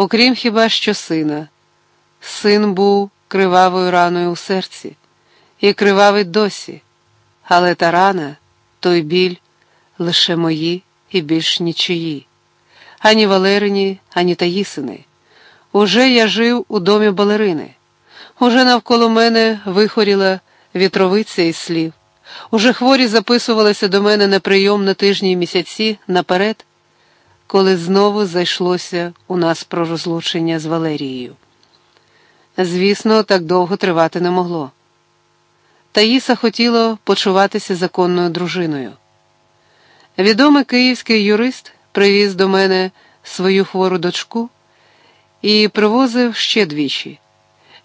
окрім хіба що сина. Син був кривавою раною у серці, і кривавий досі, але та рана, той біль лише мої і більш нічиї, ані Валерині, ані Таїсини. Уже я жив у домі балерини, уже навколо мене вихоріла вітровиця із слів, уже хворі записувалися до мене на прийом на тижні й місяці наперед, коли знову зайшлося у нас про розлучення з Валерією. Звісно, так довго тривати не могло. Таїса хотіла почуватися законною дружиною. Відомий київський юрист привіз до мене свою хвору дочку і привозив ще двічі.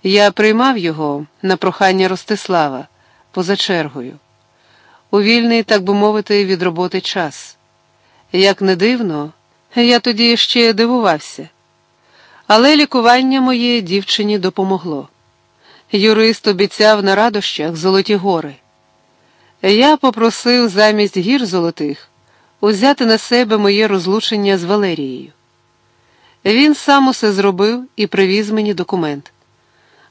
Я приймав його на прохання Ростислава поза чергою. У вільний, так би мовити, від роботи час. Як не дивно, я тоді ще дивувався. Але лікування моє дівчині допомогло. Юрист обіцяв на радощах золоті гори. Я попросив замість гір золотих узяти на себе моє розлучення з Валерією. Він сам усе зробив і привіз мені документ.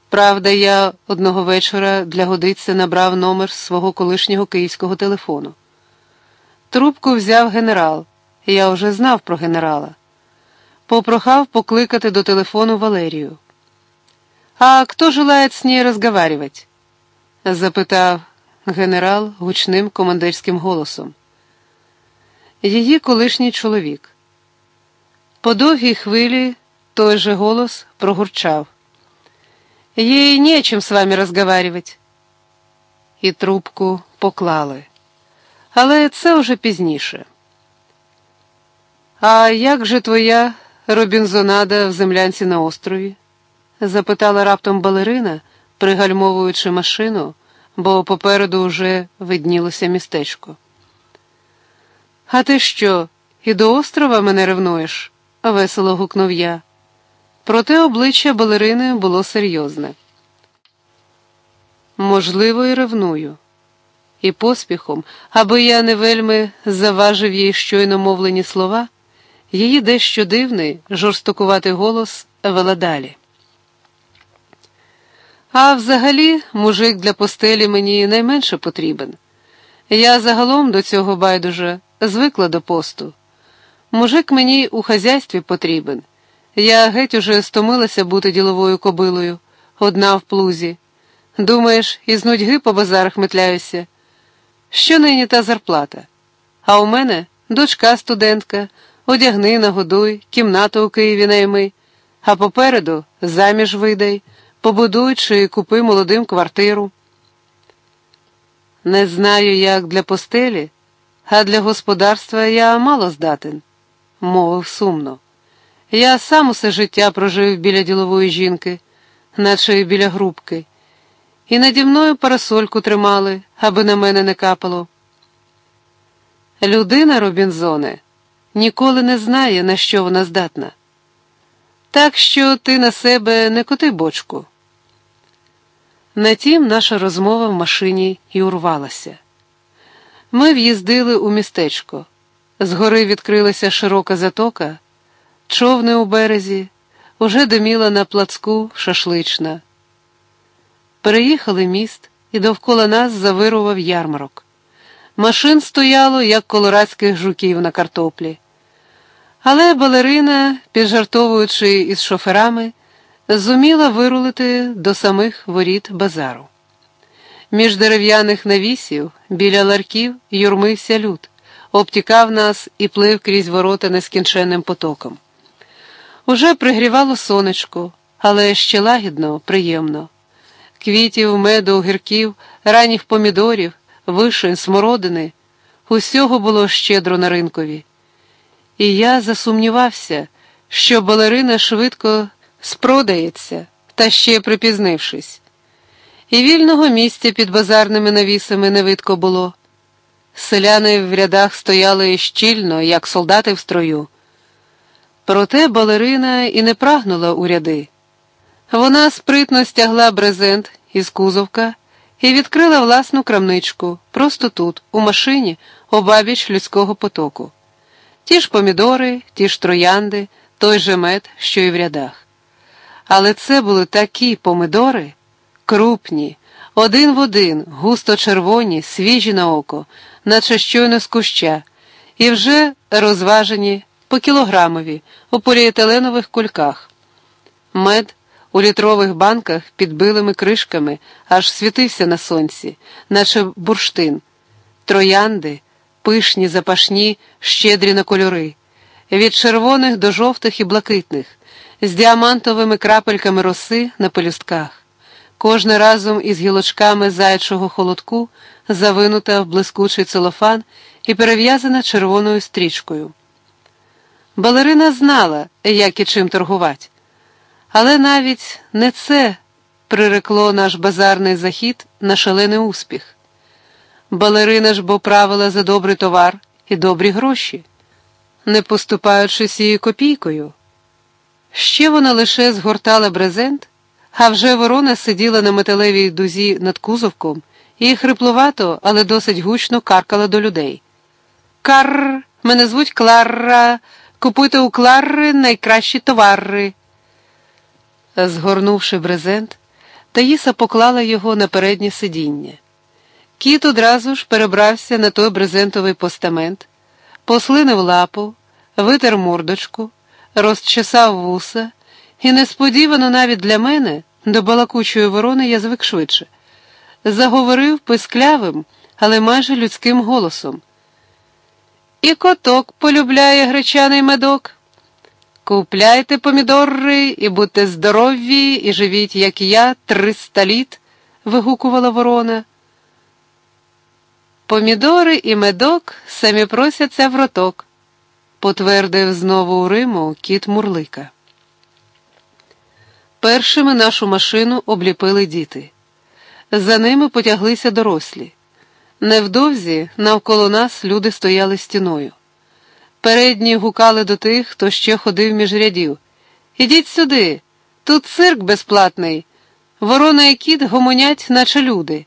Правда, я одного вечора для годиться набрав номер свого колишнього київського телефону. Трубку взяв генерал, я вже знав про генерала. Попрохав покликати до телефону Валерію. «А кто желает с ней разговаривать?» – запитав генерал гучним командирським голосом. Її колишній чоловік. По довгій хвилі той же голос прогурчав. Ей нечем з вами разговаривать. І трубку поклали. Але це вже пізніше. А як же твоя робінзонада в землянці на острові? запитала раптом балерина, пригальмовуючи машину, бо попереду вже виднілося містечко. А ти що, і до острова мене ревнуєш? весело гукнув я. Проте обличчя балерини було серйозне. Можливо, і ревную. І поспіхом, аби я не вельми заважив їй щойно мовлені слова, її дещо дивний, жорстокуватий голос вела далі. А взагалі, мужик для постелі мені найменше потрібен. Я загалом до цього байдуже звикла до посту. Мужик мені у хазяйстві потрібен. Я геть уже стомилася бути діловою кобилою, одна в плузі. Думаєш, із нудьги по базарах метляюся? Що нині та зарплата? А у мене дочка студентка, одягни, нагодуй, кімнату у Києві найми, а попереду заміж видай, побудуй чи купи молодим квартиру. Не знаю, як для постелі, а для господарства я мало здатен, мовив сумно. Я сам усе життя прожив біля ділової жінки, наче біля грубки, і наді мною парасольку тримали, аби на мене не капало. Людина, Робінзоне, ніколи не знає, на що вона здатна. Так що ти на себе не коти бочку. На тім наша розмова в машині і урвалася. Ми в'їздили у містечко. Згори відкрилася широка затока, човни у березі, уже доміла на плацку шашлична. Переїхали міст, і довкола нас завирував ярмарок. Машин стояло, як колорадських жуків на картоплі. Але балерина, піджартовуючи із шоферами, зуміла вирулити до самих воріт базару. Між дерев'яних навісів, біля ларків, юрмився люд, обтікав нас і плив крізь ворота нескінченним потоком. Уже пригрівало сонечко, але ще лагідно, приємно. Квітів, меду, огірків, ранніх помідорів, вишень, смородини усього було щедро на ринкові. І я засумнівався, що балерина швидко спродається, та ще припізнившись. І вільного місця під базарними навісами не видко було. Селяни в рядах стояли щільно, як солдати в строю. Проте балерина і не прагнула у ряди. Вона спритно стягла брезент із кузовка і відкрила власну крамничку просто тут, у машині, обабіч людського потоку. Ті ж помідори, ті ж троянди. той же мед, що й в рядах. Але це були такі помидори, крупні, один в один, густо червоні, свіжі на око, наче щойно з куща, і вже розважені по кілограмові у поліетиленових кульках. Мед у літрових банках під билими кришками аж світився на сонці, наче бурштин, троянди, пишні, запашні, щедрі на кольори, від червоних до жовтих і блакитних, з діамантовими крапельками роси на пелюстках, кожне разом із гілочками зайчого холодку, завинута в блискучий целофан і перев'язана червоною стрічкою. Балерина знала, як і чим торгувати. Але навіть не це прирекло наш базарний захід на шалений успіх. Балерина ж бо правила за добрий товар і добрі гроші, не поступаючись її копійкою. Ще вона лише згортала брезент, а вже ворона сиділа на металевій дузі над кузовком і хриплувато, але досить гучно каркала до людей. Карр, мене звуть Кларра, купуйте у Кларри найкращі товари. Згорнувши брезент, Таїса поклала його на переднє сидіння. Кіт одразу ж перебрався на той брезентовий постамент, послинив лапу, витер мордочку, розчесав вуса, і несподівано навіть для мене, до балакучої ворони я звик швидше, заговорив писклявим, але майже людським голосом. І коток полюбляє гречаний медок. Купляйте помідори і будьте здорові, і живіть, як я, триста літ, вигукувала ворона. Помідори і медок самі просяться в роток, потвердив знову у Риму кіт Мурлика. Першими нашу машину обліпили діти. За ними потяглися дорослі. Невдовзі навколо нас люди стояли стіною. Передні гукали до тих, хто ще ходив між рядів. Ідіть сюди, тут цирк безплатний. Ворона і кіт гомонять, наче люди.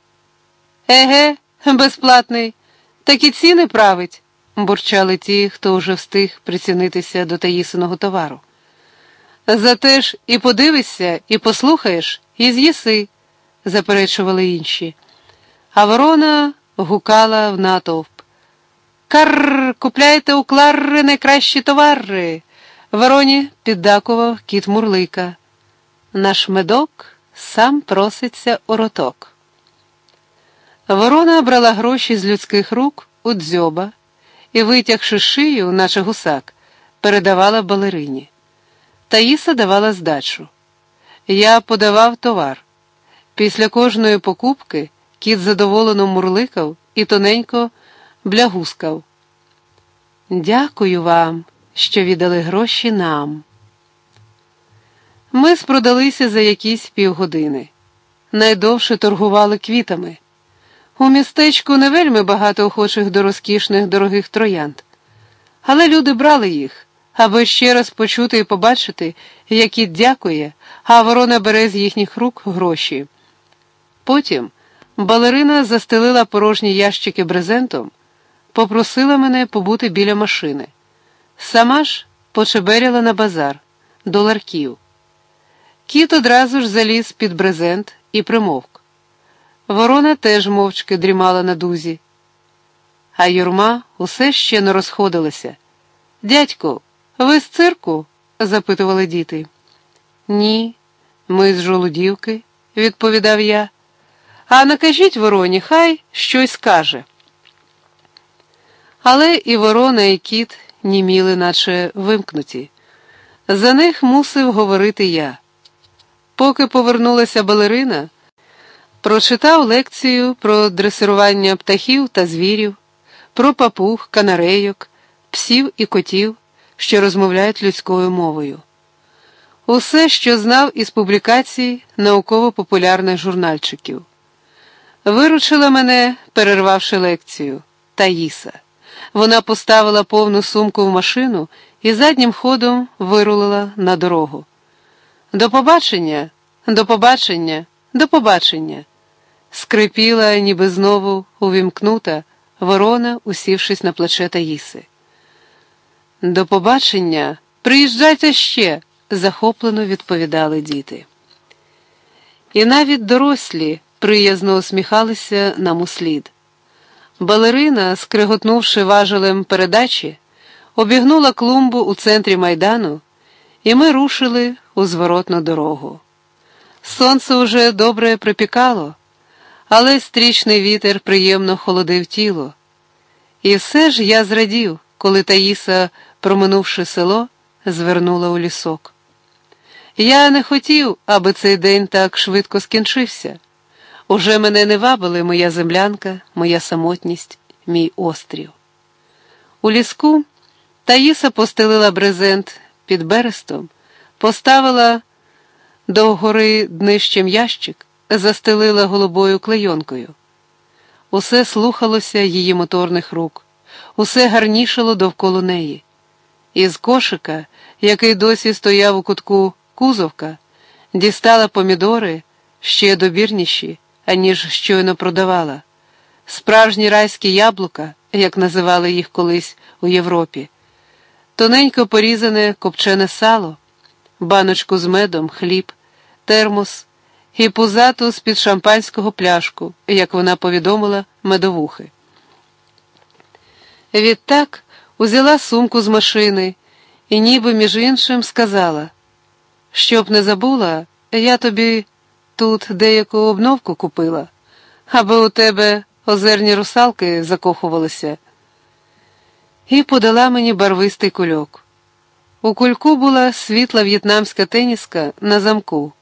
Еге, безплатний, такі ціни править, бурчали ті, хто вже встиг прицінитися до таїсиного товару. Зате ж і подивишся, і послухаєш, і з'їси, заперечували інші. А ворона гукала в натовп. Карр, купляйте у Кларри найкращі товари. Вороні піддакував кіт Мурлика. Наш медок сам проситься у роток. Ворона брала гроші з людських рук у дзьоба і, витягши шию, наче гусак, передавала балерині. Таїса давала здачу. Я подавав товар. Після кожної покупки кіт задоволено мурликав і тоненько блягускав. Дякую вам, що віддали гроші нам. Ми спродалися за якісь півгодини. Найдовше торгували квітами. У містечку не вельми багато охочих до розкішних дорогих троянд, але люди брали їх, аби ще раз почути і побачити, як і дякує, а ворона бере з їхніх рук гроші. Потім балерина застелила порожні ящики брезентом попросила мене побути біля машини. Сама ж почеберяла на базар, до ларків. Кіт одразу ж заліз під брезент і примовк. Ворона теж мовчки дрімала на дузі. А юрма усе ще не розходилася. Дядько, ви з цирку? запитували діти. Ні, ми з жолудівки, відповідав я. А накажіть вороні, хай щось скаже. Але і ворона, і кіт німіли, наче вимкнуті. За них мусив говорити я. Поки повернулася балерина, прочитав лекцію про дресирування птахів та звірів, про папуг, канарейок, псів і котів, що розмовляють людською мовою. Усе, що знав із публікацій науково-популярних журнальчиків. Виручила мене, перервавши лекцію, Таїса. Вона поставила повну сумку в машину і заднім ходом вирулила на дорогу. До побачення, до побачення, до побачення. Скрипіла, ніби знову увімкнута, ворона, усівшись на плече Таїси. До побачення. Приїжджайте ще, захоплено відповідали діти. І навіть дорослі приязно усміхалися нам услід. Балерина, скриготнувши важелем передачі, обігнула клумбу у центрі майдану, і ми рушили у зворотну дорогу. Сонце уже добре припікало, але стрічний вітер приємно холодив тіло. І все ж я зрадів, коли Таїса, проминувши село, звернула у лісок. Я не хотів, аби цей день так швидко скінчився. Уже мене не вабили моя землянка, моя самотність, мій острів. У ліску Таїса постелила брезент під берестом, поставила до гори днищем ящик, застелила голубою клейонкою. Усе слухалося її моторних рук, усе гарнішало довкола неї. Із кошика, який досі стояв у кутку кузовка, дістала помідори ще добірніші, аніж щойно продавала, справжні райські яблука, як називали їх колись у Європі, тоненько порізане копчене сало, баночку з медом, хліб, термос і пузату з-під шампанського пляшку, як вона повідомила медовухи. Відтак узяла сумку з машини і, ніби між іншим, сказала, щоб не забула, я тобі тут деяку обновку купила, аби у тебе озерні русалки закохувалися, і подала мені барвистий кульок. У кульку була світла в'єтнамська теніска на замку,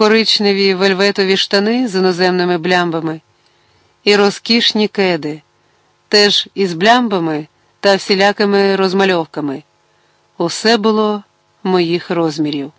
коричневі вельветові штани з іноземними блямбами і розкішні кеди, теж із блямбами та всілякими розмальовками. Усе було моїх розмірів.